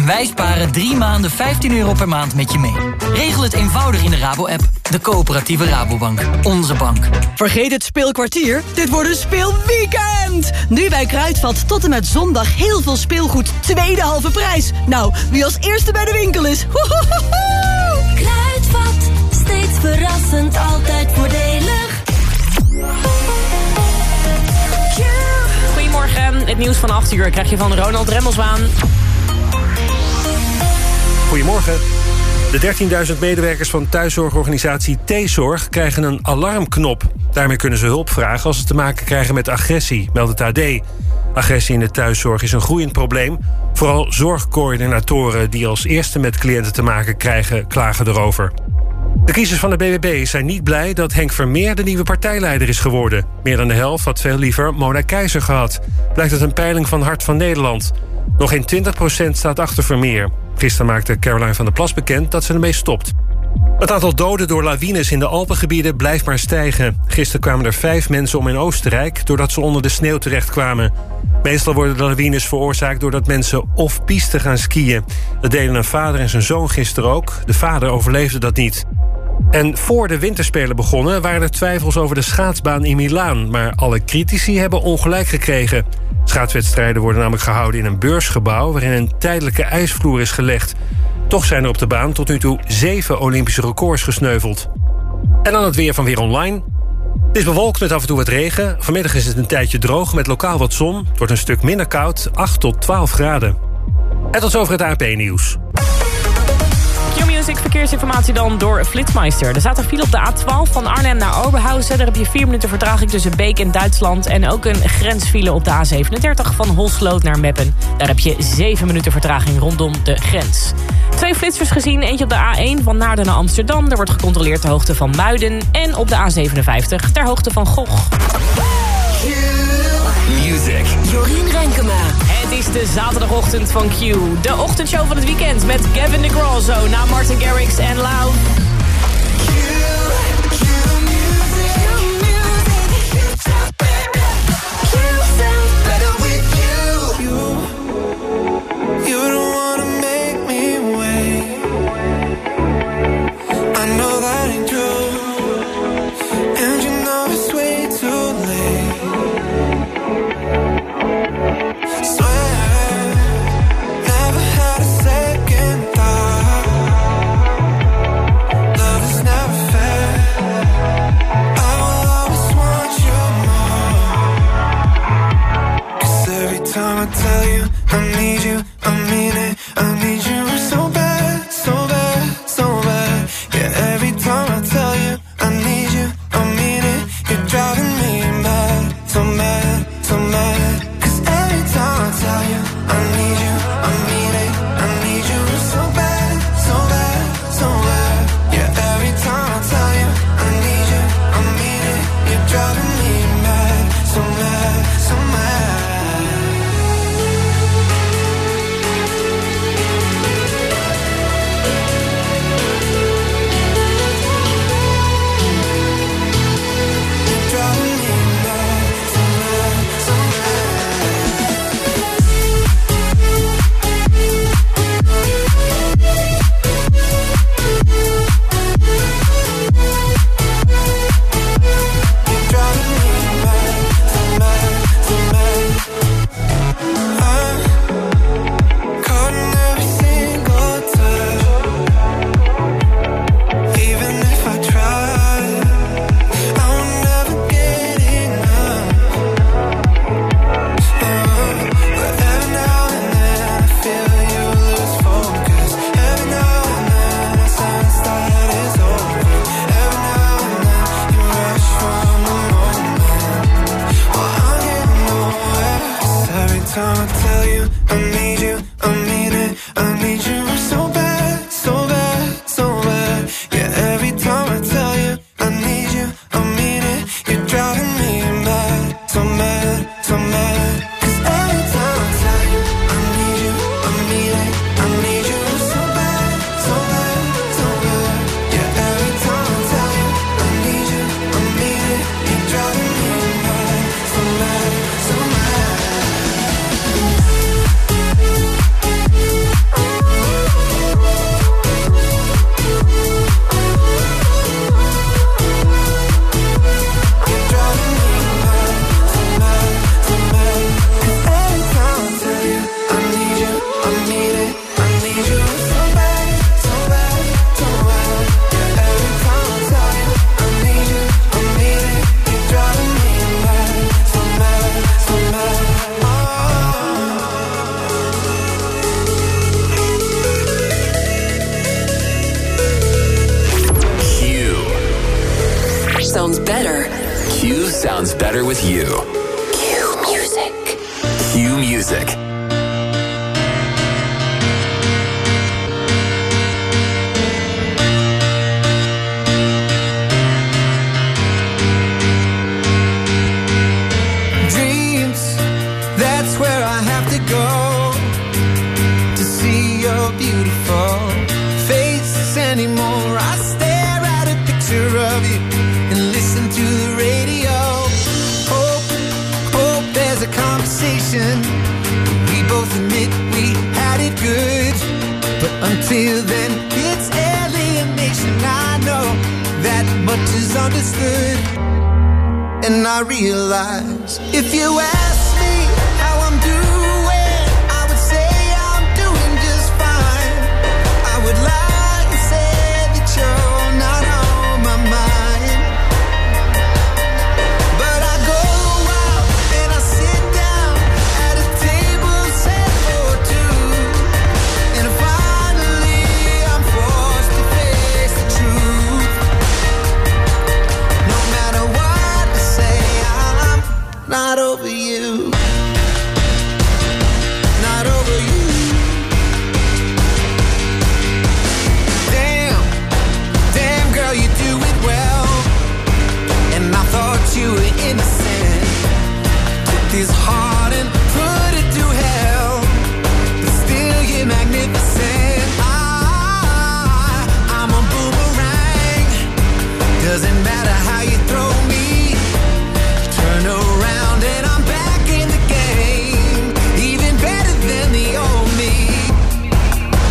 En wij sparen drie maanden 15 euro per maand met je mee. Regel het eenvoudig in de Rabo-app. De coöperatieve Rabobank. Onze bank. Vergeet het speelkwartier. Dit wordt een speelweekend. Nu bij Kruidvat tot en met zondag heel veel speelgoed. Tweede halve prijs. Nou, wie als eerste bij de winkel is. Kruidvat. Steeds verrassend. Altijd voordelig. Goedemorgen. Het nieuws van 8 uur krijg je van Ronald Remmelswaan. Goedemorgen. De 13.000 medewerkers van thuiszorgorganisatie T-Zorg krijgen een alarmknop. Daarmee kunnen ze hulp vragen als ze te maken krijgen met agressie, meldt het AD. Agressie in de thuiszorg is een groeiend probleem. Vooral zorgcoördinatoren die als eerste met cliënten te maken krijgen, klagen erover. De kiezers van de BBB zijn niet blij dat Henk Vermeer de nieuwe partijleider is geworden. Meer dan de helft had veel liever Mona Keizer gehad. Blijkt uit een peiling van Hart van Nederland. Nog geen 20% staat achter Vermeer. Gisteren maakte Caroline van der Plas bekend dat ze ermee stopt. Het aantal doden door lawines in de Alpengebieden blijft maar stijgen. Gisteren kwamen er vijf mensen om in Oostenrijk... doordat ze onder de sneeuw terechtkwamen. Meestal worden de lawines veroorzaakt doordat mensen of piste gaan skiën. Dat deden een vader en zijn zoon gisteren ook. De vader overleefde dat niet. En voor de winterspelen begonnen waren er twijfels over de schaatsbaan in Milaan... maar alle critici hebben ongelijk gekregen. Schaatswedstrijden worden namelijk gehouden in een beursgebouw... waarin een tijdelijke ijsvloer is gelegd. Toch zijn er op de baan tot nu toe zeven Olympische records gesneuveld. En dan het weer van Weer Online. Het is bewolkt met af en toe wat regen. Vanmiddag is het een tijdje droog met lokaal wat zon. Het wordt een stuk minder koud, 8 tot 12 graden. En tot zover het AP-nieuws. Q-Music verkeersinformatie dan door Flitsmeister. Er staat een file op de A12 van Arnhem naar Oberhausen. Daar heb je 4 minuten vertraging tussen Beek en Duitsland. En ook een grensfile op de A37 van Holsloot naar Meppen. Daar heb je 7 minuten vertraging rondom de grens. Twee flitsers gezien. Eentje op de A1 van Naarden naar Amsterdam. Daar wordt gecontroleerd ter hoogte van Muiden. En op de A57 ter hoogte van Gogh. Music. Jorien Renkema. Het is de zaterdagochtend van Q. De ochtendshow van het weekend met Gavin DeGrasso na Martin Garrix en Loud. Sounds better with you. Q Music. Q Music. And I realize if you ask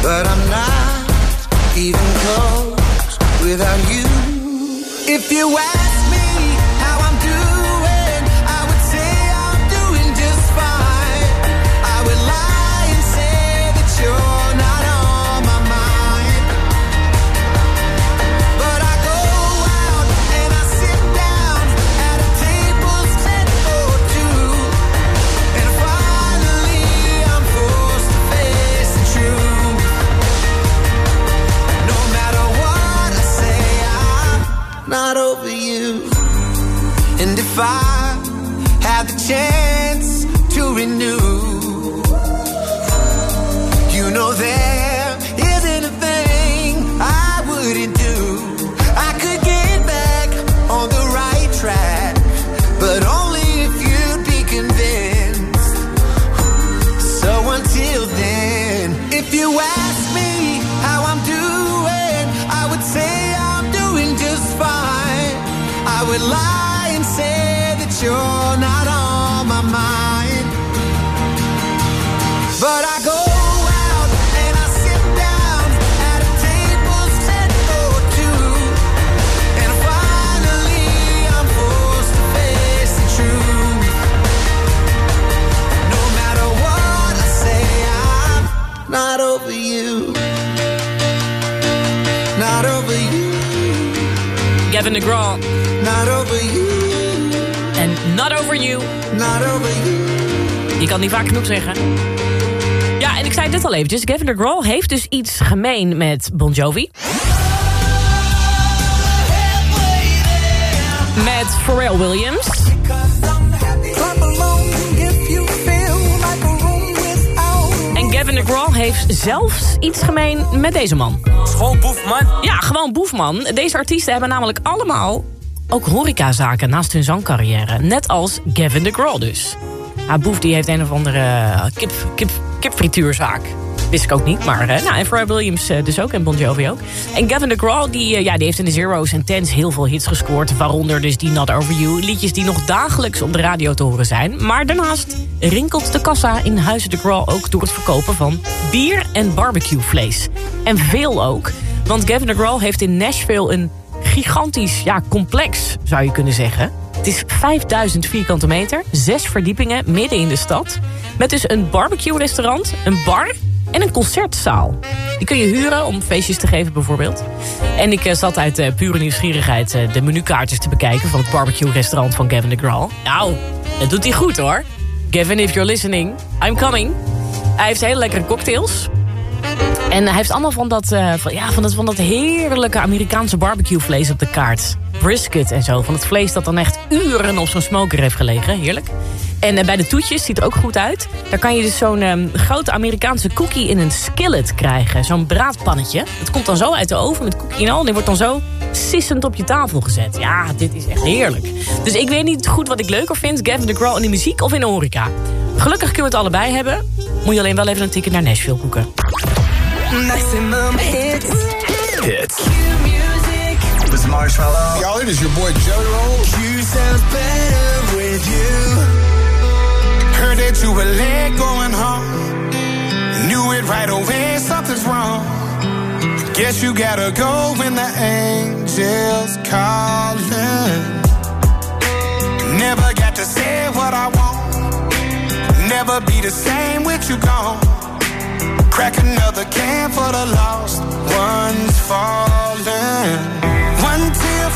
But I'm not even close without you. If you ask chance to renew, DeGraw Not over you. en Not Over You. Not over you. Je kan niet vaak genoeg zeggen. Ja, en ik zei het net al eventjes. Gavin DeGraw heeft dus iets gemeen met Bon Jovi. Met Pharrell Williams. DeGraw heeft zelfs iets gemeen met deze man. Gewoon boefman. Ja, gewoon boefman. Deze artiesten hebben namelijk allemaal ook horecazaken naast hun zangcarrière. Net als Gavin DeGraw dus. Ah, Boef die heeft een of andere eh, kip, kip, kipfrituurzaak. Wist ik ook niet, maar... eh, nou, en Pharrell Williams eh, dus ook, en Bon Jovi ook. En Gavin DeGraw, die, eh, ja, die heeft in de Zero's en Tens heel veel hits gescoord. Waaronder dus die Not Over You. Liedjes die nog dagelijks op de radio te horen zijn. Maar daarnaast rinkelt de kassa in Huizen DeGraw ook... door het verkopen van bier en barbecuevlees. En veel ook. Want Gavin DeGraw heeft in Nashville een gigantisch ja, complex, zou je kunnen zeggen. Het is 5000 vierkante meter, zes verdiepingen midden in de stad. Met dus een barbecue-restaurant, een bar en een concertzaal. Die kun je huren om feestjes te geven bijvoorbeeld. En ik eh, zat uit eh, pure nieuwsgierigheid eh, de menukaartjes te bekijken... van het barbecue-restaurant van Gavin DeGraw. Nou, dat doet hij goed hoor. Gavin, if you're listening, I'm coming. Hij heeft hele lekkere cocktails. En hij heeft allemaal van dat, van, ja, van dat, van dat heerlijke Amerikaanse barbecuevlees op de kaart. Brisket en zo. Van het vlees dat dan echt uren op zo'n smoker heeft gelegen. Heerlijk. En eh, bij de toetjes, ziet er ook goed uit. Daar kan je dus zo'n ehm, grote Amerikaanse cookie in een skillet krijgen. Zo'n braadpannetje. Het komt dan zo uit de oven met cookie en al. En die wordt dan zo sissend op je tafel gezet. Ja, dit is echt heerlijk. Dus ik weet niet goed wat ik leuker vind. Gavin DeGraw in de muziek of in de horeca. Gelukkig kunnen we het allebei hebben. Moet je alleen wel even een ticket naar Nashville boeken. Maximum hits. Hits. Marshmallow. Y'all, it is your boy Joe Roll. You sounds better with you. Heard that you were late going home. Knew it right away, something's wrong. Guess you gotta go when the angels calling. Never got to say what I want. Never be the same with you gone. Crack another can for the lost ones falling.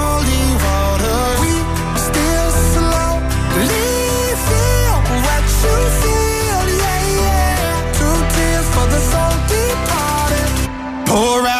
Pour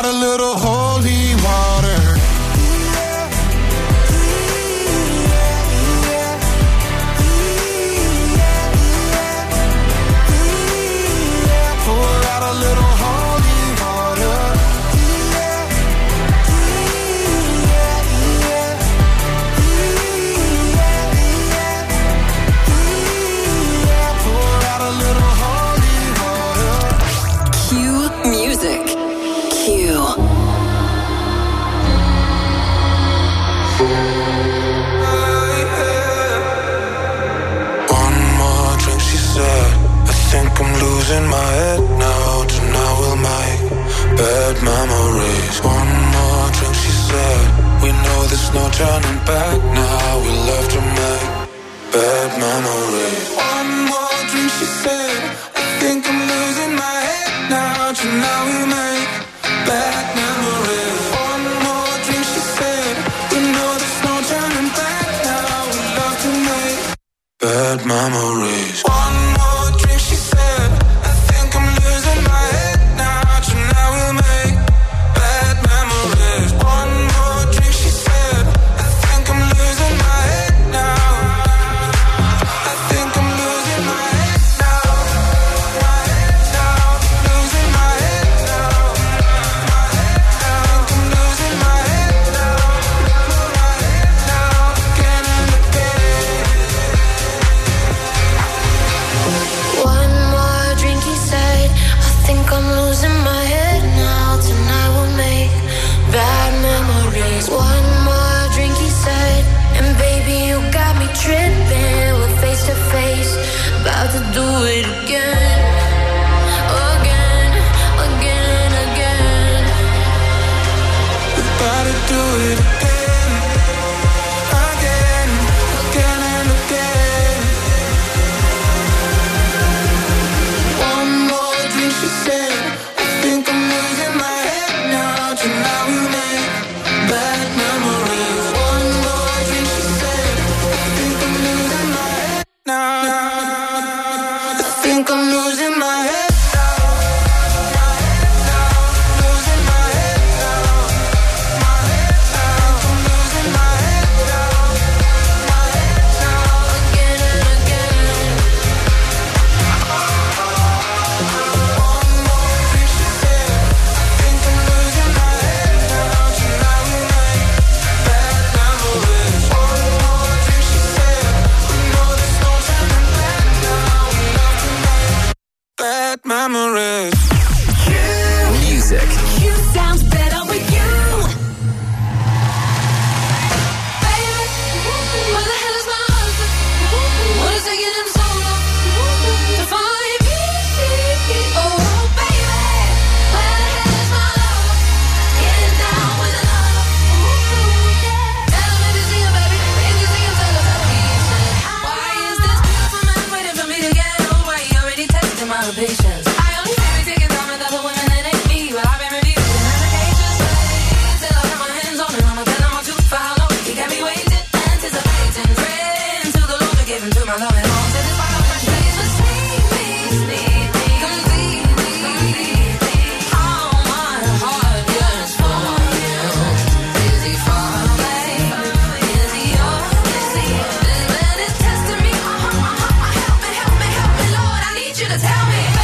tell me.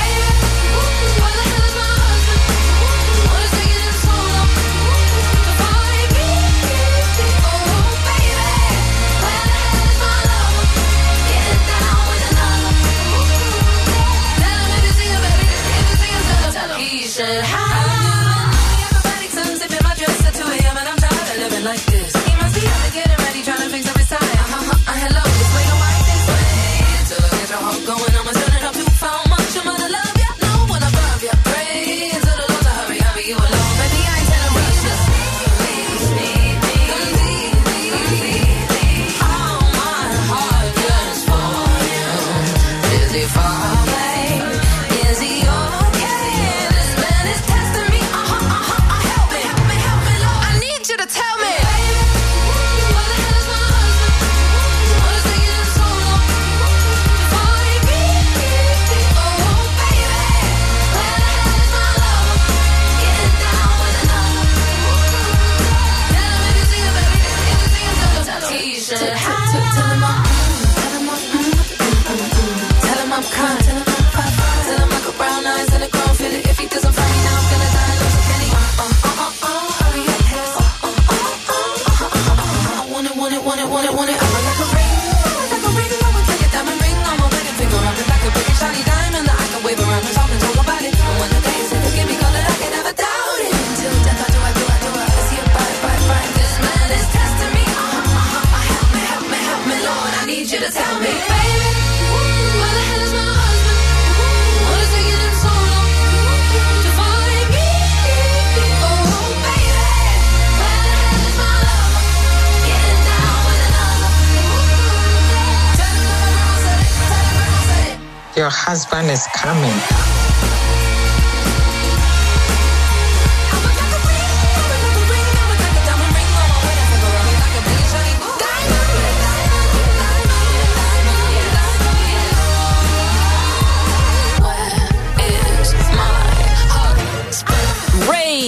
Your husband is coming.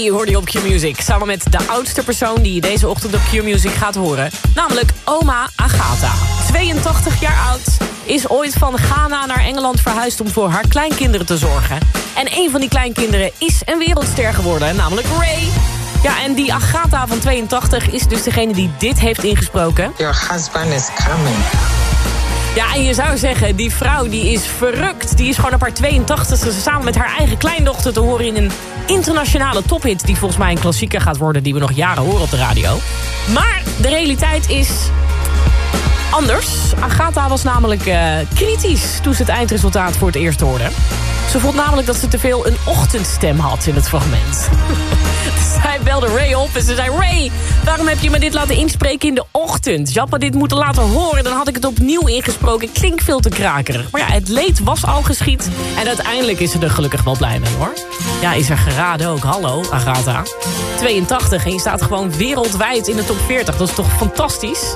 Hoorde je op Q-Music. Samen met de oudste persoon die je deze ochtend op Q-Music gaat horen. Namelijk oma Agatha. 82 jaar oud. Is ooit van Ghana naar Engeland verhuisd om voor haar kleinkinderen te zorgen. En een van die kleinkinderen is een wereldster geworden. Namelijk Ray. Ja, en die Agatha van 82 is dus degene die dit heeft ingesproken. Your husband is coming. Ja, en je zou zeggen, die vrouw die is verrukt. Die is gewoon op haar 82e samen met haar eigen kleindochter te horen in een internationale tophit... die volgens mij een klassieker gaat worden die we nog jaren horen op de radio. Maar de realiteit is anders. Agatha was namelijk eh, kritisch toen ze het eindresultaat voor het eerst hoorde. Ze vond namelijk dat ze te veel een ochtendstem had in het fragment. Zij belde Ray op en ze zei... Ray, waarom heb je me dit laten inspreken in de ochtend? Je dit moeten laten horen, dan had ik het opnieuw ingesproken. Klinkt veel te krakerig. Maar ja, het leed was al geschied. En uiteindelijk is ze er gelukkig wel blij mee, hoor. Ja, is er geraden ook. Hallo, Agatha. 82 en je staat gewoon wereldwijd in de top 40. Dat is toch fantastisch?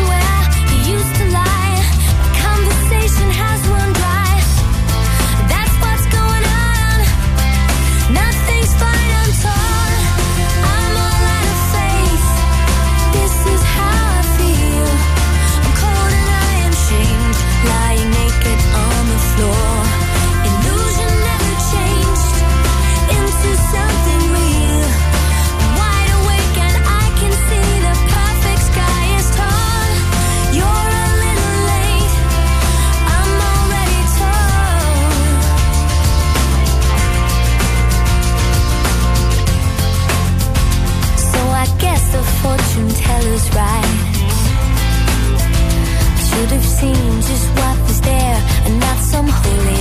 seen just what was there and not some holy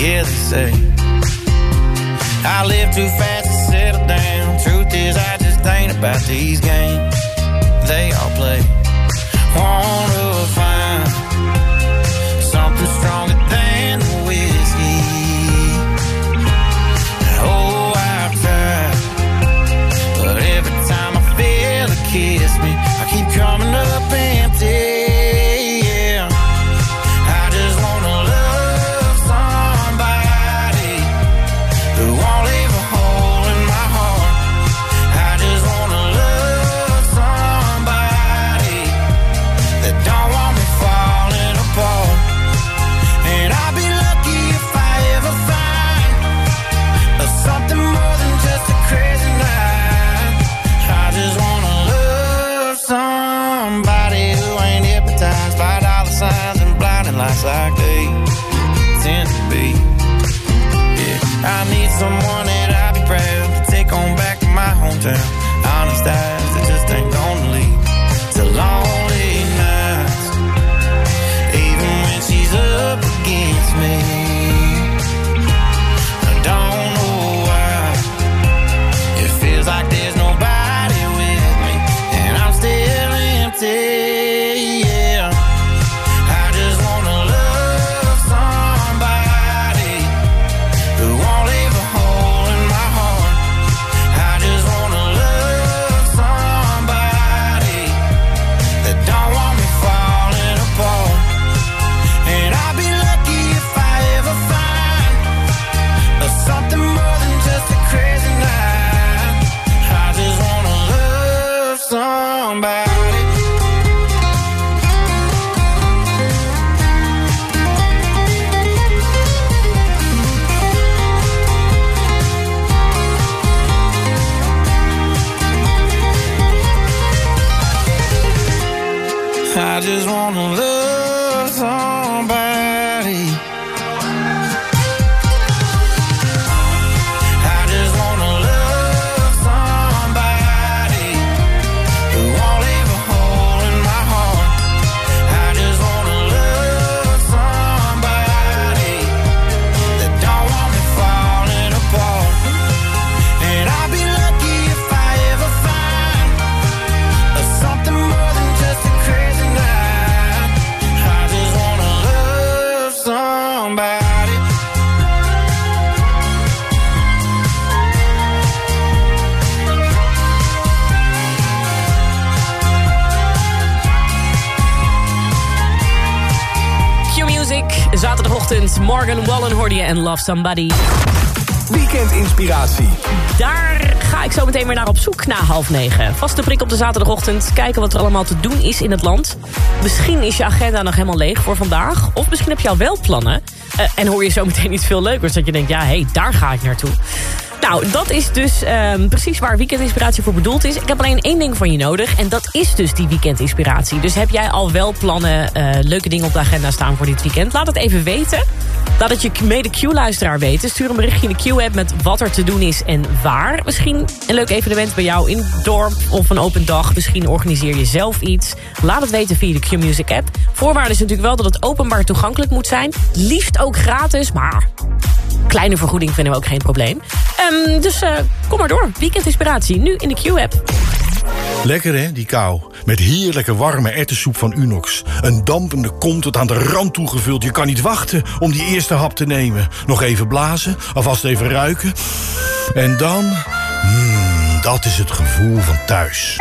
Yeah, they say. I live too fast to settle down. Truth is, I just ain't about these games. They all play. Wanna find somebody. I Morgan Wallen hoorde je en Love Somebody. Weekendinspiratie. Daar ga ik zo meteen weer naar op zoek na half negen. Vaste prik op de zaterdagochtend. Kijken wat er allemaal te doen is in het land. Misschien is je agenda nog helemaal leeg voor vandaag. Of misschien heb je al wel plannen. Eh, en hoor je zo meteen iets veel leukers. Dat je denkt, ja, hé, hey, daar ga ik naartoe. Nou, dat is dus ehm, precies waar weekendinspiratie voor bedoeld is. Ik heb alleen één ding van je nodig. En dat is dus die weekendinspiratie. Dus heb jij al wel plannen, eh, leuke dingen op de agenda staan voor dit weekend? Laat het even weten. Het je mede Q-luisteraar weten. Stuur een berichtje in de Q-app met wat er te doen is en waar. Misschien een leuk evenement bij jou in het dorp of een open dag. Misschien organiseer je zelf iets. Laat het weten via de Q-Music app. Voorwaarde is natuurlijk wel dat het openbaar toegankelijk moet zijn. Liefst ook gratis, maar kleine vergoeding vinden we ook geen probleem. Ehm, dus eh, kom maar door. Weekendinspiratie, nu in de Q-app. Lekker hè, die kou. Met heerlijke warme erwtensoep van Unox. Een dampende kom tot aan de rand toegevuld. Je kan niet wachten om die eerste hap te nemen. Nog even blazen, alvast even ruiken. En dan... Mmm, dat is het gevoel van thuis.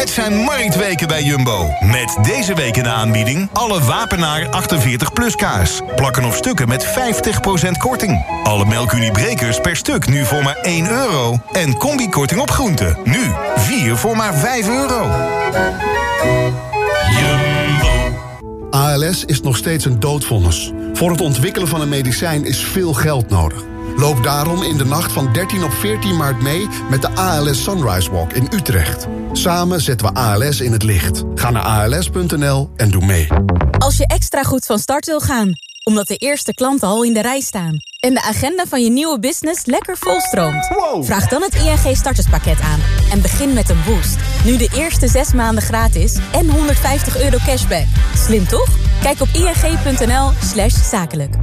Het zijn marktweken bij Jumbo. Met deze week in de aanbieding alle Wapenaar 48 plus kaas. Plakken of stukken met 50% korting. Alle melkuniebrekers per stuk nu voor maar 1 euro. En combikorting op groenten. Nu 4 voor maar 5 euro. ALS is nog steeds een doodvonnis. Voor het ontwikkelen van een medicijn is veel geld nodig. Loop daarom in de nacht van 13 op 14 maart mee met de ALS Sunrise Walk in Utrecht. Samen zetten we ALS in het licht. Ga naar als.nl en doe mee. Als je extra goed van start wil gaan, omdat de eerste klanten al in de rij staan... en de agenda van je nieuwe business lekker volstroomt... vraag dan het ING starterspakket aan en begin met een boost. Nu de eerste zes maanden gratis en 150 euro cashback. Slim toch? Kijk op ing.nl slash zakelijk.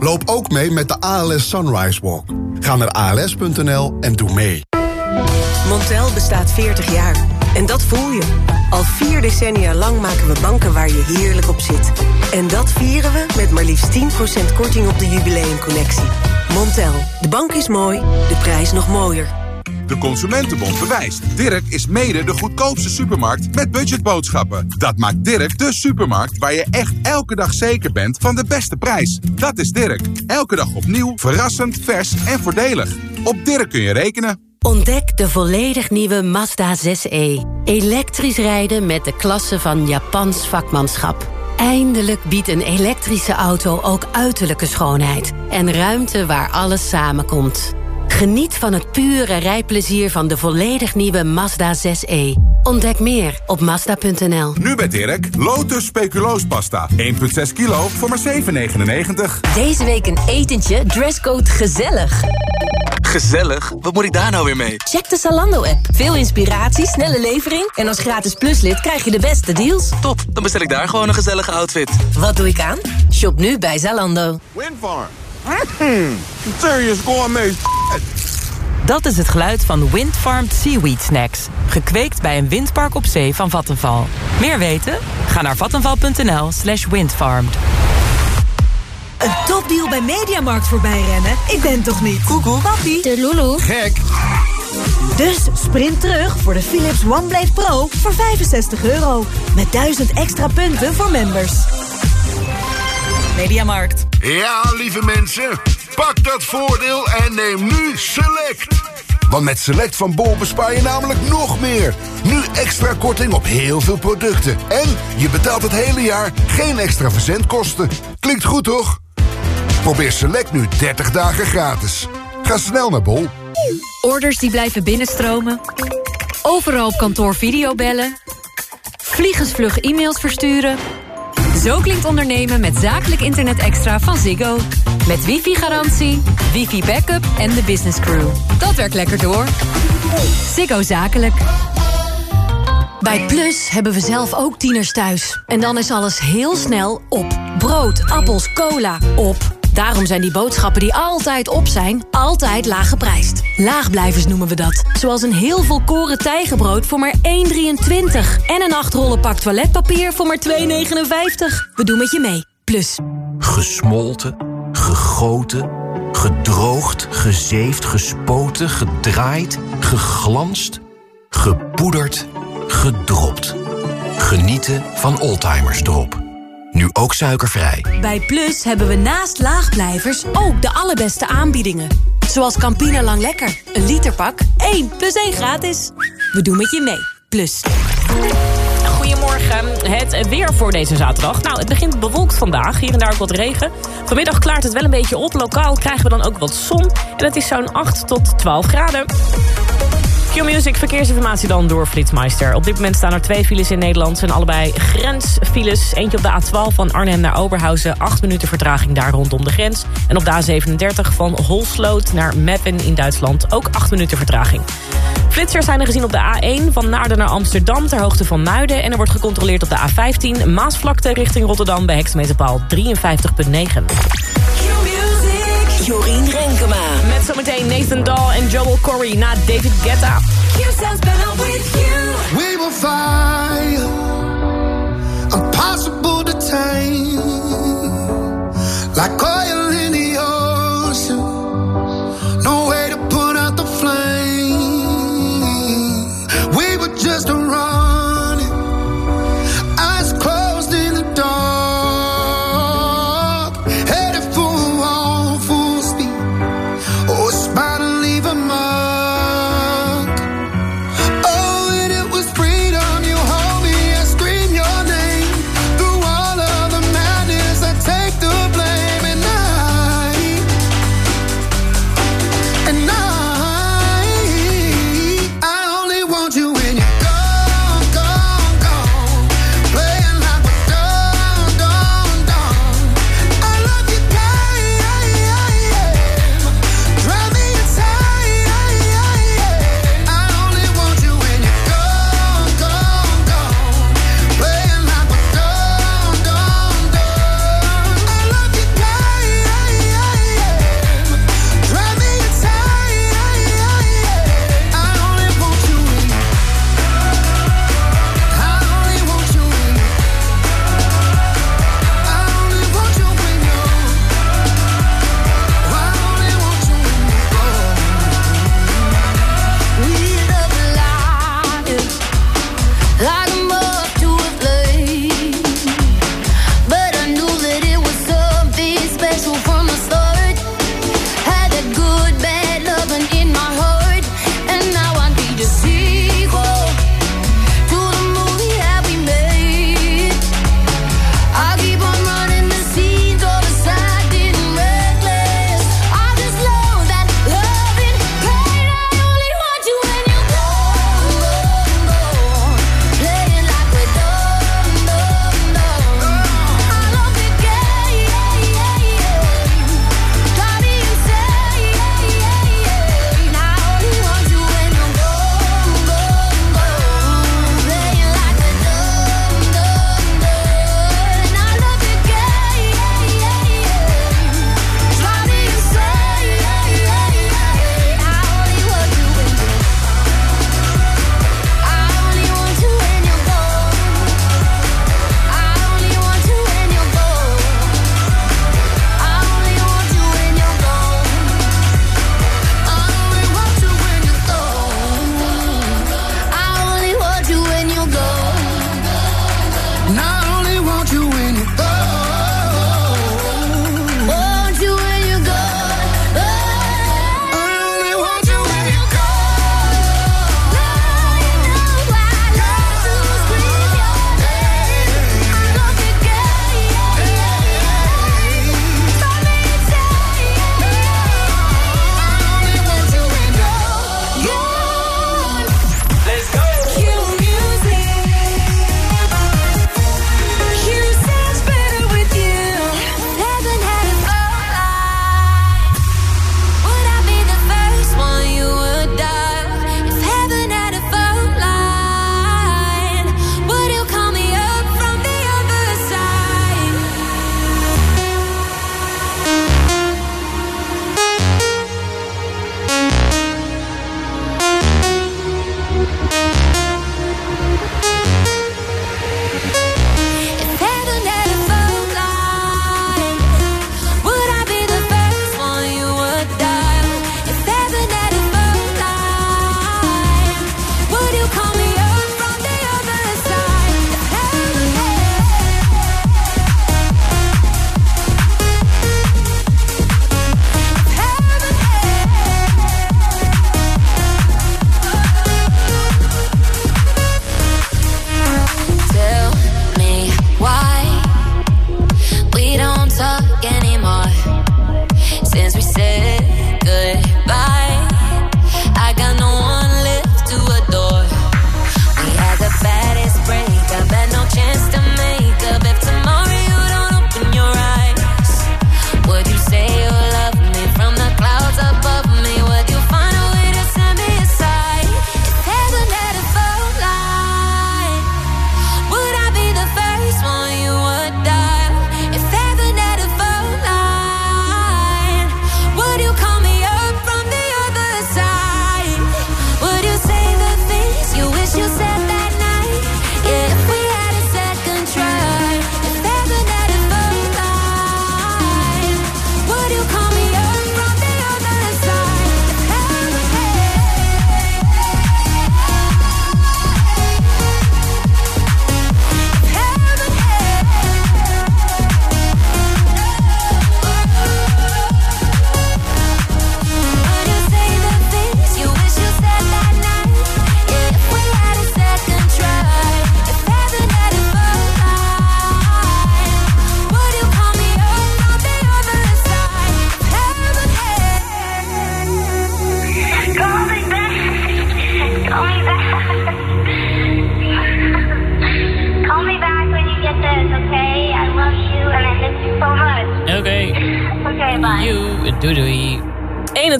Loop ook mee met de ALS Sunrise Walk. Ga naar als.nl en doe mee. Montel bestaat 40 jaar. En dat voel je. Al vier decennia lang maken we banken waar je heerlijk op zit. En dat vieren we met maar liefst 10% korting op de jubileumconnectie. Montel, de bank is mooi, de prijs nog mooier. De Consumentenbond bewijst. Dirk is mede de goedkoopste supermarkt met budgetboodschappen. Dat maakt Dirk de supermarkt waar je echt elke dag zeker bent van de beste prijs. Dat is Dirk. Elke dag opnieuw, verrassend, vers en voordelig. Op Dirk kun je rekenen. Ontdek de volledig nieuwe Mazda 6e. Elektrisch rijden met de klasse van Japans vakmanschap. Eindelijk biedt een elektrische auto ook uiterlijke schoonheid. En ruimte waar alles samenkomt. Geniet van het pure rijplezier van de volledig nieuwe Mazda 6e. Ontdek meer op Mazda.nl. Nu bij Dirk, Lotus speculoospasta. 1,6 kilo voor maar 7,99. Deze week een etentje, dresscode gezellig. Gezellig? Wat moet ik daar nou weer mee? Check de Zalando-app. Veel inspiratie, snelle levering... en als gratis pluslid krijg je de beste deals. Top, dan bestel ik daar gewoon een gezellige outfit. Wat doe ik aan? Shop nu bij Zalando. Windfarm. Mm, serious gourmet Dat is het geluid van Windfarmed Seaweed Snacks. Gekweekt bij een windpark op zee van Vattenval. Meer weten? Ga naar vattenval.nl slash windfarmed. Een topdeal bij Mediamarkt voorbij rennen? Ik ben toch niet? Koekoek. Papi. De Lulu. Gek. Dus sprint terug voor de Philips OneBlade Pro voor 65 euro. Met 1000 extra punten voor members. Mediamarkt. Ja, lieve mensen. Pak dat voordeel en neem nu Select. Want met Select van Bol bespaar je namelijk nog meer. Nu extra korting op heel veel producten. En je betaalt het hele jaar geen extra verzendkosten. Klinkt goed, toch? Probeer Select nu 30 dagen gratis. Ga snel naar Bol. Orders die blijven binnenstromen. Overal op kantoor videobellen. Vliegensvlug e-mails versturen. Zo klinkt ondernemen met zakelijk internet extra van Ziggo. Met wifi-garantie, wifi-backup en de business crew. Dat werkt lekker door. Ziggo Zakelijk. Bij Plus hebben we zelf ook tieners thuis. En dan is alles heel snel op. Brood, appels, cola, op. Daarom zijn die boodschappen die altijd op zijn, altijd laag geprijsd. Laagblijvers noemen we dat. Zoals een heel volkoren tijgenbrood voor maar 1,23. En een 8 rollen pak toiletpapier voor maar 2,59. We doen met je mee. Plus. Gesmolten, gegoten, gedroogd, gezeefd, gespoten, gedraaid, geglanst, gepoederd, gedropt. Genieten van Oldtimers Drop. Nu ook suikervrij. Bij Plus hebben we naast laagblijvers ook de allerbeste aanbiedingen. Zoals Campina Lang Lekker. Een literpak, 1 plus 1 gratis. We doen met je mee. Plus. Goedemorgen. Het weer voor deze zaterdag. Nou, het begint bewolkt vandaag. Hier en daar ook wat regen. Vanmiddag klaart het wel een beetje op. Lokaal krijgen we dan ook wat zon. En het is zo'n 8 tot 12 graden. Q-Music, verkeersinformatie dan door Flitsmeister. Op dit moment staan er twee files in Nederland. zijn allebei grensfiles. Eentje op de A12 van Arnhem naar Oberhausen. 8 minuten vertraging daar rondom de grens. En op de A37 van Holsloot naar Meppen in Duitsland. Ook 8 minuten vertraging. Flitsers zijn er gezien op de A1 van Naarden naar Amsterdam... ter hoogte van Muiden. En er wordt gecontroleerd op de A15 Maasvlakte richting Rotterdam... bij hexmeterpaal 53.9. Jorien Renkema. Met zometeen Nathan Dahl en Joel Corey na David Guetta. We will fire, impossible to tame, like oil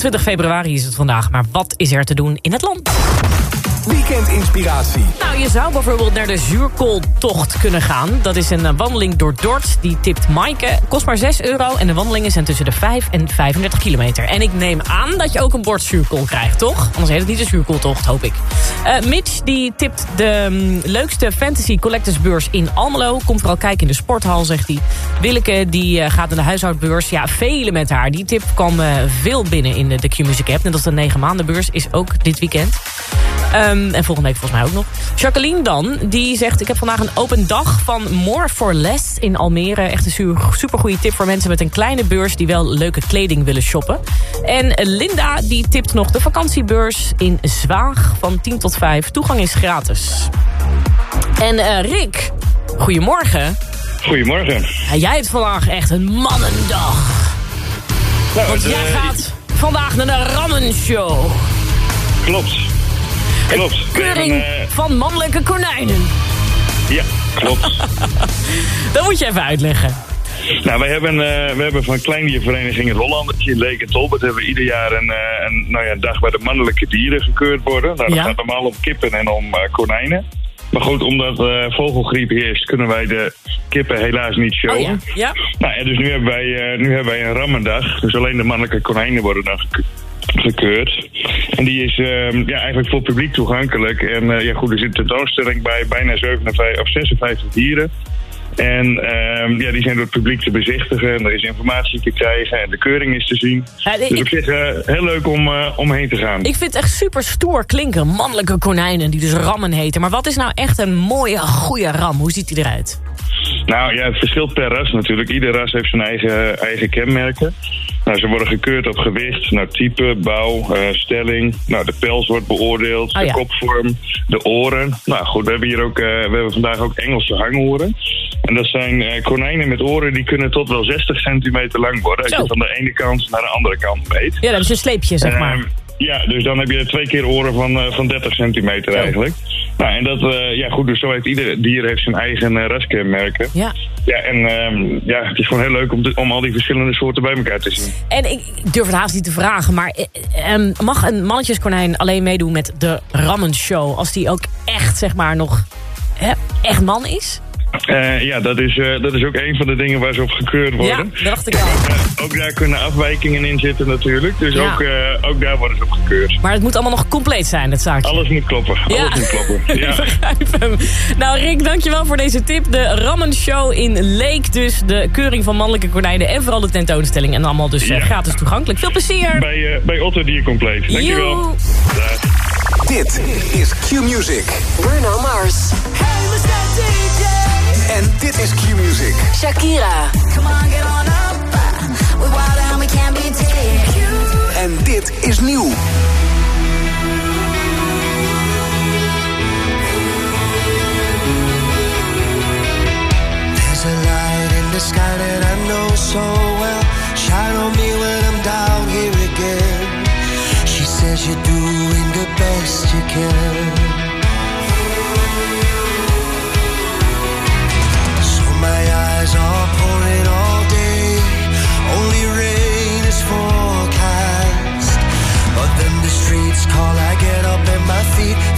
21 februari is het vandaag, maar wat is er te doen in het land? Weekendinspiratie. Nou, je zou bijvoorbeeld naar de zuurkooltocht kunnen gaan. Dat is een eh, wandeling door Dort, die tipt Maaike. Kost maar 6 euro en de wandelingen zijn tussen de 5 en 35 kilometer. En ik neem aan dat je ook een bord zuurkool krijgt, toch? Anders heet het niet de zuurkooltocht, hoop ik. Eh, Mitch, die tipt de mm, leukste fantasy collectorsbeurs in Almelo. Komt vooral kijken in de sporthal, zegt hij. Willeke, die eh, gaat naar de huishoudbeurs. Ja, vele met haar. Die tip kwam veel binnen in de, Q-Music app. Net als de 9 maandenbeurs is ook dit weekend. Ehm, en volgende week volgens mij ook nog. Jacqueline dan, die zegt... ik heb vandaag een open dag van More for Less in Almere. Echt een su- supergoeie tip voor mensen met een kleine beurs... die wel leuke kleding willen shoppen. En Linda, die tipt nog de vakantiebeurs in Zwaag van 10 tot 5. Toegang is gratis. En eh, Rick, goedemorgen. Goedemorgen. Ja, jij hebt vandaag echt een mannendag. Nou, Want jij eh, gaat vandaag naar de Rammenshow. Klopt. Klopt. Keuring van mannelijke konijnen. ja, klopt. Dat moet je even uitleggen. nou, wij hebben, eh, we hebben van Kleindiervereniging het Hollandertje in Leek en Tolbert hebben we ieder jaar een, eh, een, nou ja, dag waar de mannelijke dieren gekeurd worden. Nou, dat Ja. gaat normaal om kippen en om eh, konijnen. Maar goed, omdat vogelgriep heerst, kunnen wij de kippen helaas niet showen. Oh ja. Ja. Nou ja, dus nu hebben wij, nu hebben wij een rammendag. Dus alleen de mannelijke konijnen worden dan geke- gekeurd. En die is ehm, ja, eigenlijk voor het publiek toegankelijk. En eh, ja, goed, er zit een tentoonstelling bij, bijna 57 of 56 dieren. En ehm, ja, die zijn door het publiek te bezichtigen. En er is informatie te krijgen en de keuring is te zien. Ja, ik- dus op zich eh, heel leuk om uh, omheen te gaan. Ik vind het echt super stoer klinken. Mannelijke konijnen die dus rammen heten. Maar wat is nou echt een mooie, goede ram? Hoe ziet die eruit? Nou ja, het verschilt per ras natuurlijk. Ieder ras heeft zijn eigen, eigen kenmerken. Nou, ze worden gekeurd op gewicht, nou, type, bouw, eh, stelling. Nou, de pels wordt beoordeeld, Oh de ja. kopvorm, de oren. Nou goed, we hebben hier ook, eh, we hebben vandaag ook Engelse hangoren. En dat zijn eh, konijnen met oren die kunnen tot wel 60 centimeter lang worden. Als Zo. je van de ene kant naar de andere kant meet. Ja, dat is een sleepje, zeg maar. Ehm, ja, dus dan heb je twee keer oren van, van 30 centimeter eigenlijk. Nou, en dat, eh, ja goed, dus zo heeft ieder dier heeft zijn eigen eh, raskenmerken. Ja. Ja, en ehm, ja, het is gewoon heel leuk om, om al die verschillende soorten bij elkaar te zien. En ik ik durf het haast niet te vragen, maar eh, eh, mag een mannetjeskonijn alleen meedoen met de rammenshow... als die ook echt, zeg maar, nog hè, echt man is? Eh, ja, dat is, eh, dat is ook een van de dingen waar ze op gekeurd worden. Ja, dat dacht ik al. Eh, ook daar kunnen afwijkingen in zitten natuurlijk. Dus Ja. ook, eh, ook daar worden ze op gekeurd. Maar het moet allemaal nog compleet zijn, het zaakje. Alles moet kloppen. Ja. Alles moet kloppen. Ik Ja. begrijp hem. Nou, Rick, dankjewel voor deze tip. De Rammenshow in Leek dus. De keuring van mannelijke konijnen en vooral de tentoonstelling. En allemaal dus Ja. gratis toegankelijk. Veel plezier! Bij, eh, bij Otto Dier Compleet. Dankjewel. Dit is Q-Music. Bruno Mars. En dit is Q-Music. Shakira. Come on, get on up. We're wild and we can't be tamed. En dit is nieuw. There's a light in the sky that I know so well. Shine on me when I'm down here again. She says you're doing the best you can. Eyes pouring all day. Only rain is forecast. But then the streets call, I get up and my feet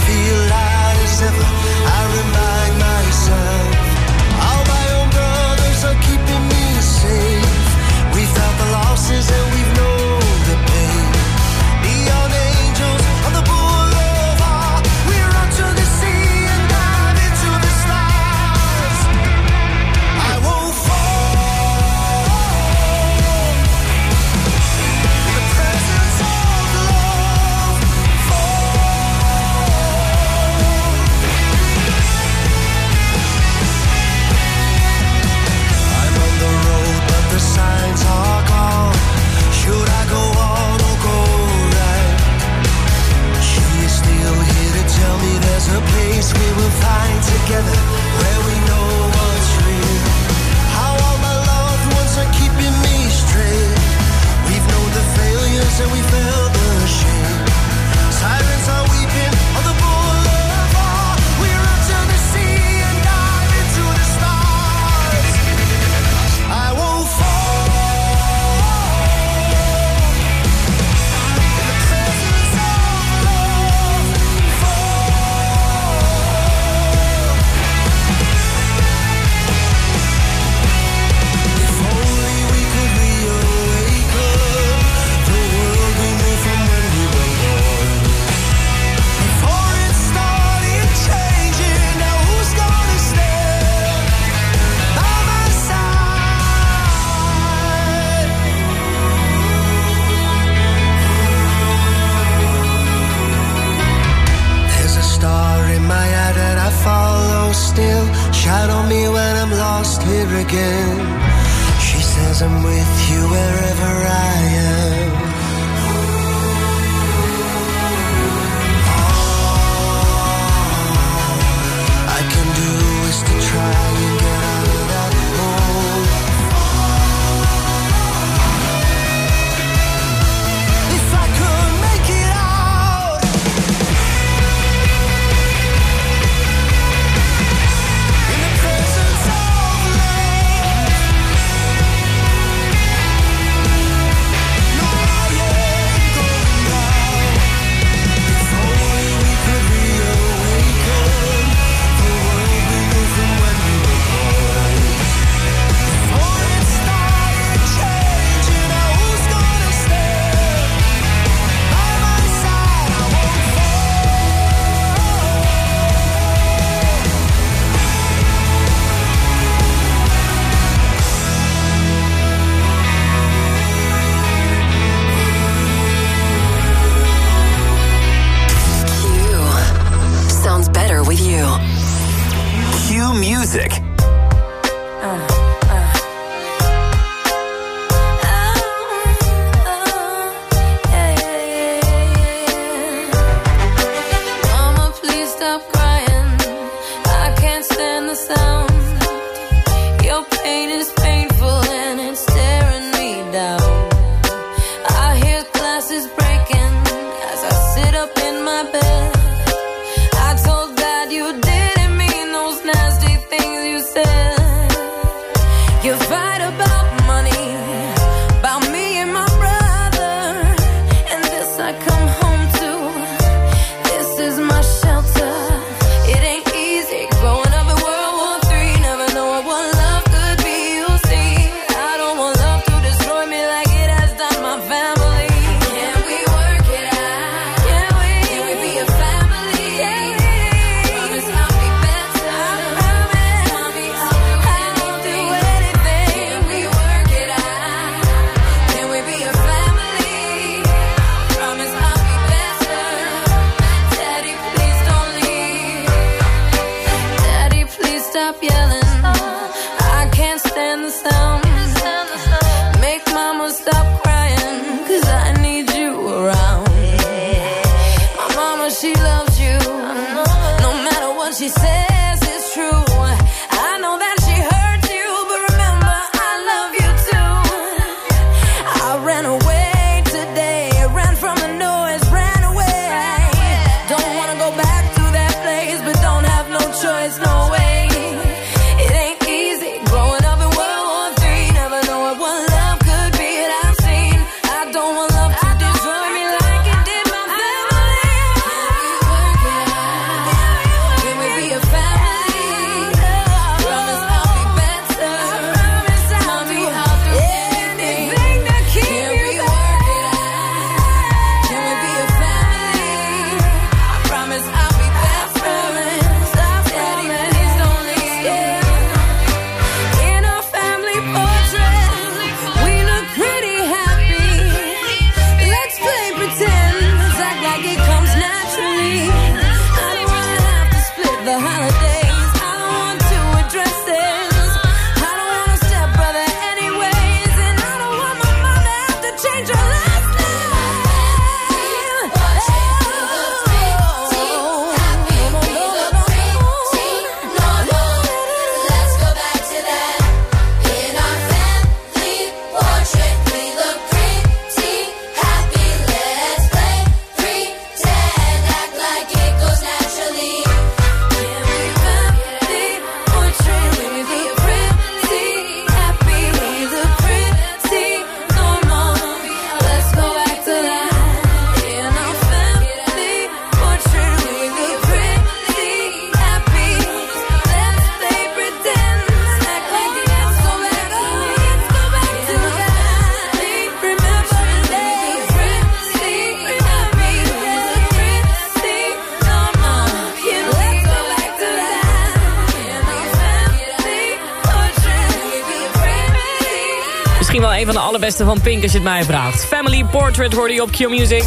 van Pink als je het mij vraagt. Family Portrait hoorde je op Q-Music.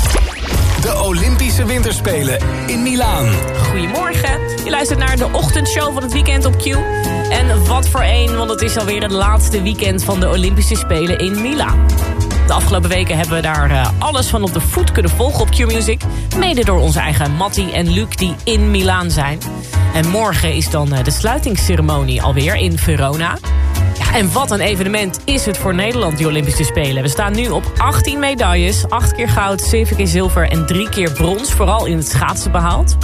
De Olympische Winterspelen in Milaan. Goedemorgen. Je luistert naar de ochtendshow van het weekend op Q. En wat voor één, want het is alweer het laatste weekend van de Olympische Spelen in Milaan. De afgelopen weken hebben we daar eh, alles van op de voet kunnen volgen op Q-Music. Mede door onze eigen Mattie en Luc die in Milaan zijn. En morgen is dan eh, de sluitingsceremonie alweer in Verona. En wat een evenement is het voor Nederland, die Olympische Spelen. We staan nu op 18 medailles. 8 keer goud, 7 keer zilver en 3 keer brons. Vooral in het schaatsen behaald.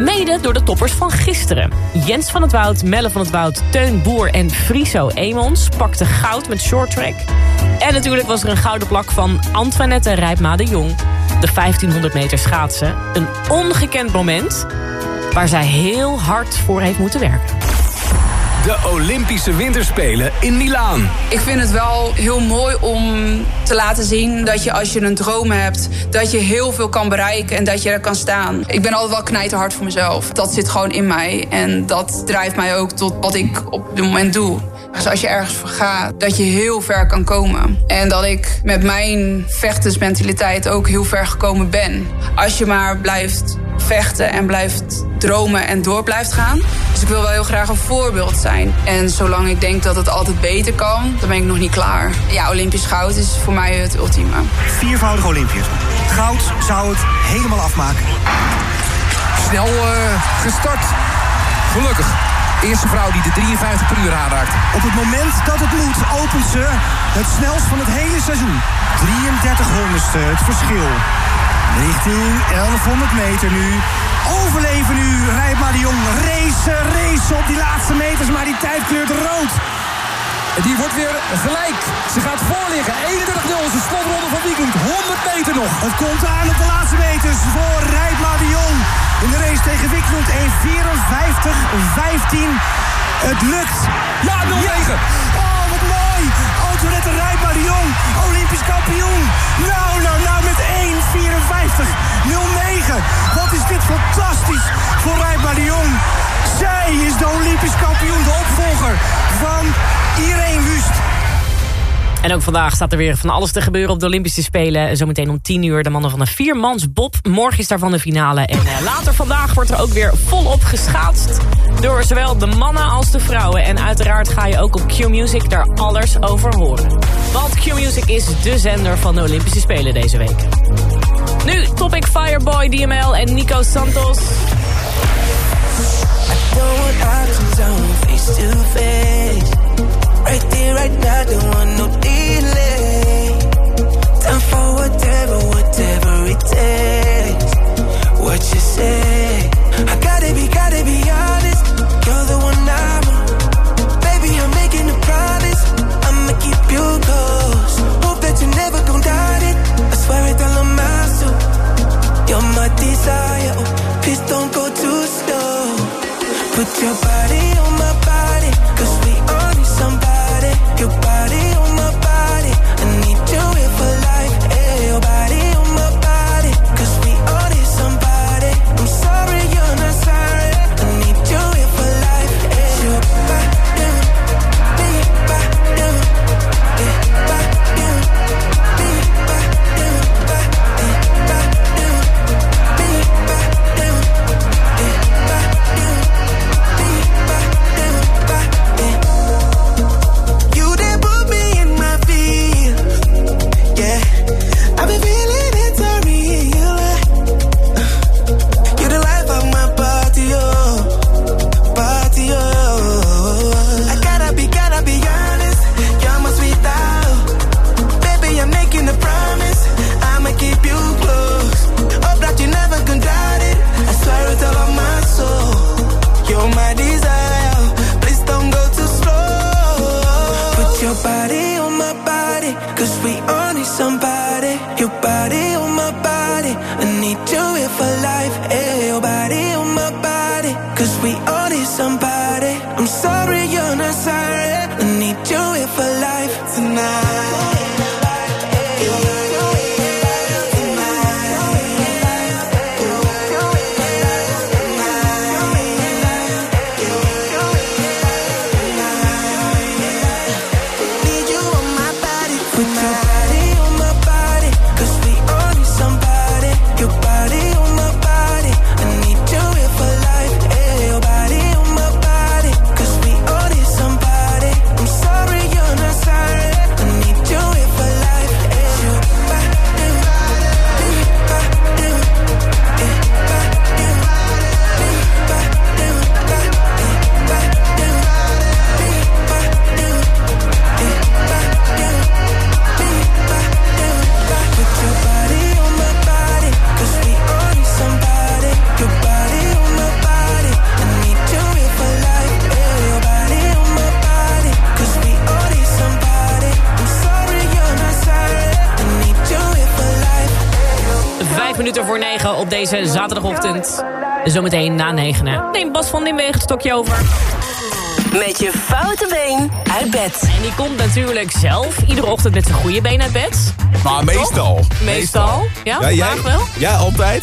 Mede door de toppers van gisteren. Jens van het Woud, Melle van het Woud, Teun Boer en Friso Emons... pakten goud met shorttrack. En natuurlijk was er een gouden plak van Antoinette Rijpma de Jong. De 1500 meter schaatsen. Een ongekend moment waar zij heel hard voor heeft moeten werken. De Olympische Winterspelen in Milaan. Ik vind het wel heel mooi om te laten zien dat je als je een droom hebt, dat je heel veel kan bereiken en dat je er kan staan. Ik ben altijd wel knijterhard voor mezelf. Dat zit gewoon in mij en dat drijft mij ook tot wat ik op dit moment doe. Dus als je ergens voor gaat, dat je heel ver kan komen. En dat ik met mijn vechtersmentaliteit ook heel ver gekomen ben. Als je maar blijft vechten en blijft dromen en door blijft gaan. Dus ik wil wel heel graag een voorbeeld zijn. En zolang ik denk dat het altijd beter kan, dan ben ik nog niet klaar. Ja, Olympisch goud is voor mij het ultieme. Viervoudig Olympisch. Goud zou het helemaal afmaken. Snel eh, gestart. Gelukkig. Eerste vrouw die de 53 per uur aanraakt. Op het moment dat het moet, opent ze het snelst van het hele seizoen. 33 honderdste, het verschil. Richting 1100 meter nu. Overleven nu, Rijpma de Jong. Race, race op die laatste meters, maar die tijd kleurt rood. Die wordt weer gelijk. Ze gaat voorliggen. 31-0 is de slotronde van weekend. 100 meter nog. Het komt aan op de laatste meters voor Rijpma de Jong. In de race tegen Wiklund 1.54-15. Het lukt. Ja, 0-9. Oh, wat mooi. Antoinette Rijpma de Jong. Olympisch kampioen. Nou, nou, nou met 1.54-09. Wat is dit fantastisch voor Rijpma de Jong. Zij is de Olympisch kampioen. De opvolger van Irene Wust. En ook vandaag staat er weer van alles te gebeuren op de Olympische Spelen. Zometeen om 10 uur de mannen van de viermans Bob. Morgen is daarvan de finale. En eh, later vandaag wordt er ook weer volop geschaatst. Door zowel de mannen als de vrouwen. En uiteraard ga je ook op Q-Music daar alles over horen. Want Q-Music is de zender van de Olympische Spelen deze week. Nu Topic Fireboy, DML en Nico Santos. Deze zaterdagochtend. Zometeen na negenen. Neem Bas van Nimwegen het stokje over. Met je foute been uit bed. En die komt natuurlijk zelf iedere ochtend met zijn goede been uit bed. Maar meestal. Meestal. Ja, Ja, jij? wel? Ja, altijd?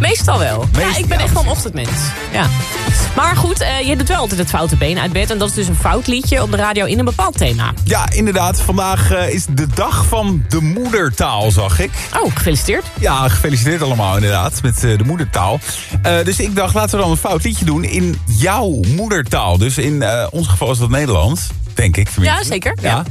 Meestal wel. ja, ik ben echt wel een ochtendmens. Ja. Maar goed, eh, je doet wel altijd het foute been uit bed. En dat is dus een fout liedje op de radio in een bepaald thema. Ja, inderdaad. Vandaag eh, is de dag van de moedertaal, zag ik. Oh, gefeliciteerd. Ja, gefeliciteerd allemaal inderdaad met eh, de moedertaal. Dus ik dacht, laten we dan een fout liedje doen in jouw moedertaal. Dus in ons geval is dat Nederlands. Denk ik. tenminste. Ja, zeker. Ja.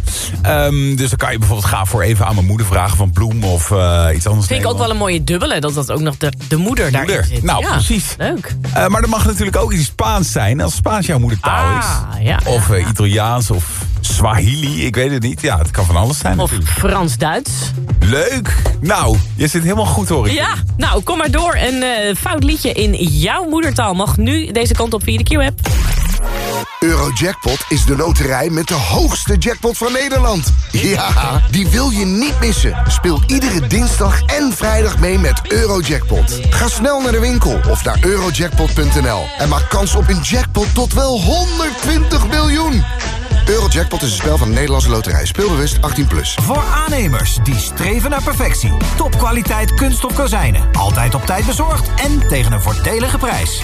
Ehm, dus dan kan je bijvoorbeeld gaan voor even aan mijn moeder vragen van bloem of eh, iets anders. Vind ik ook wel een mooie dubbele, dat dat ook nog de, de moeder daarin Moeder. zit. Nou, Ja, precies. Leuk. Eh, maar er mag natuurlijk ook iets Spaans zijn, als Spaans jouw moedertaal Ah, is. ja, of eh, Italiaans of Swahili, ik weet het niet. Ja, het kan van alles zijn Of. Frans-Duits. Leuk. Nou, je zit helemaal goed hoor ik. Ja, nou, kom maar door. Een fout liedje in jouw moedertaal mag nu deze kant op via de Q-app. Eurojackpot is de loterij met de hoogste jackpot van Nederland. Ja, die wil je niet missen. Speel iedere dinsdag en vrijdag mee met Eurojackpot. Ga snel naar de winkel of naar eurojackpot.nl en maak kans op een jackpot tot wel 120 miljoen. Eurojackpot is een spel van de Nederlandse loterij. Speelbewust 18+. Plus. Voor aannemers die streven naar perfectie. Topkwaliteit kunststof kozijnen. Altijd op tijd bezorgd en tegen een voordelige prijs.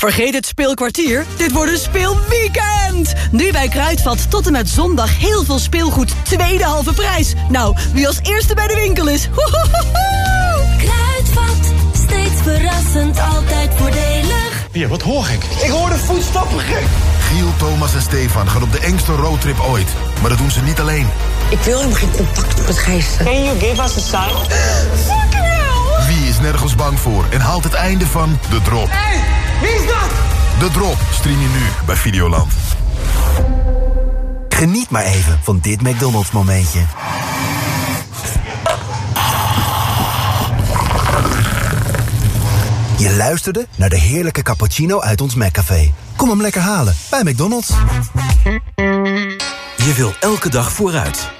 Vergeet het speelkwartier, dit wordt een speelweekend! Nu bij Kruidvat tot en met zondag heel veel speelgoed, tweede halve prijs. Nou, wie als eerste bij de winkel is, hohohoho! Kruidvat, steeds verrassend, altijd voordelig. Ja, wat hoor ik? Ik hoor de voetstappen gek. Giel, Thomas en Stefan gaan op de engste roadtrip ooit. Maar dat doen ze niet alleen. Ik wil helemaal geen contact met geesten. Can you give us a sign? nergens bang voor en haalt het einde van De Drop? Hey, wie is dat? De Drop stream je nu bij Videoland. Geniet maar even van dit McDonald's momentje. Je luisterde naar de heerlijke cappuccino uit ons McCafé. Kom hem lekker halen bij McDonald's. Je wil elke dag vooruit.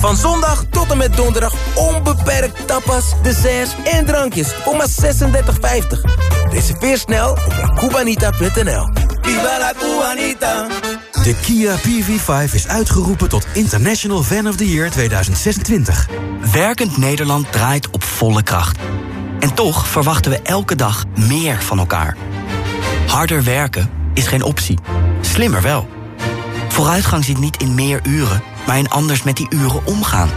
Van zondag tot en met donderdag onbeperkt tapas, desserts en drankjes voor maar 36,50. Reserveer snel op lacubanita.nl. Viva la Cubanita! De Kia PV5 is uitgeroepen tot International Fan of the Year 2026. Werkend Nederland draait op volle kracht. En toch verwachten we elke dag meer van elkaar. Harder werken is geen optie. Slimmer wel. Vooruitgang zit niet in meer uren, maar in anders met die uren omgaan.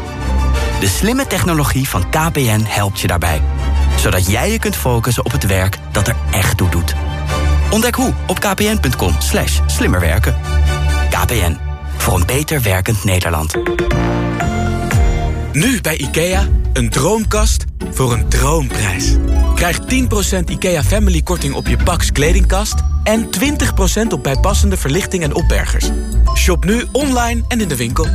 De slimme technologie van KPN helpt je daarbij. Zodat jij je kunt focussen op het werk dat er echt toe doet. Ontdek hoe op kpn.com slimmerwerken. KPN, voor een beter werkend Nederland. Nu bij IKEA, een droomkast voor een droomprijs. Krijg 10% IKEA Family korting op je Pax kledingkast... en 20% op bijpassende verlichting en opbergers. Shop nu online en in de winkel.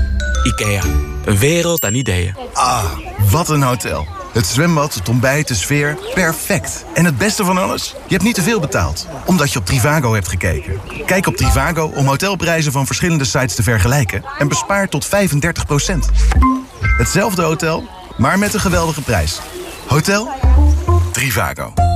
IKEA, een wereld aan ideeën. Ah, wat een hotel. Het zwembad, het ontbijt, de sfeer, perfect. En het beste van alles? Je hebt niet te veel betaald, omdat je op Trivago hebt gekeken. Kijk op Trivago om hotelprijzen van verschillende sites te vergelijken... en bespaar tot 35 Hetzelfde hotel, maar met een geweldige prijs. Hotel Trivago.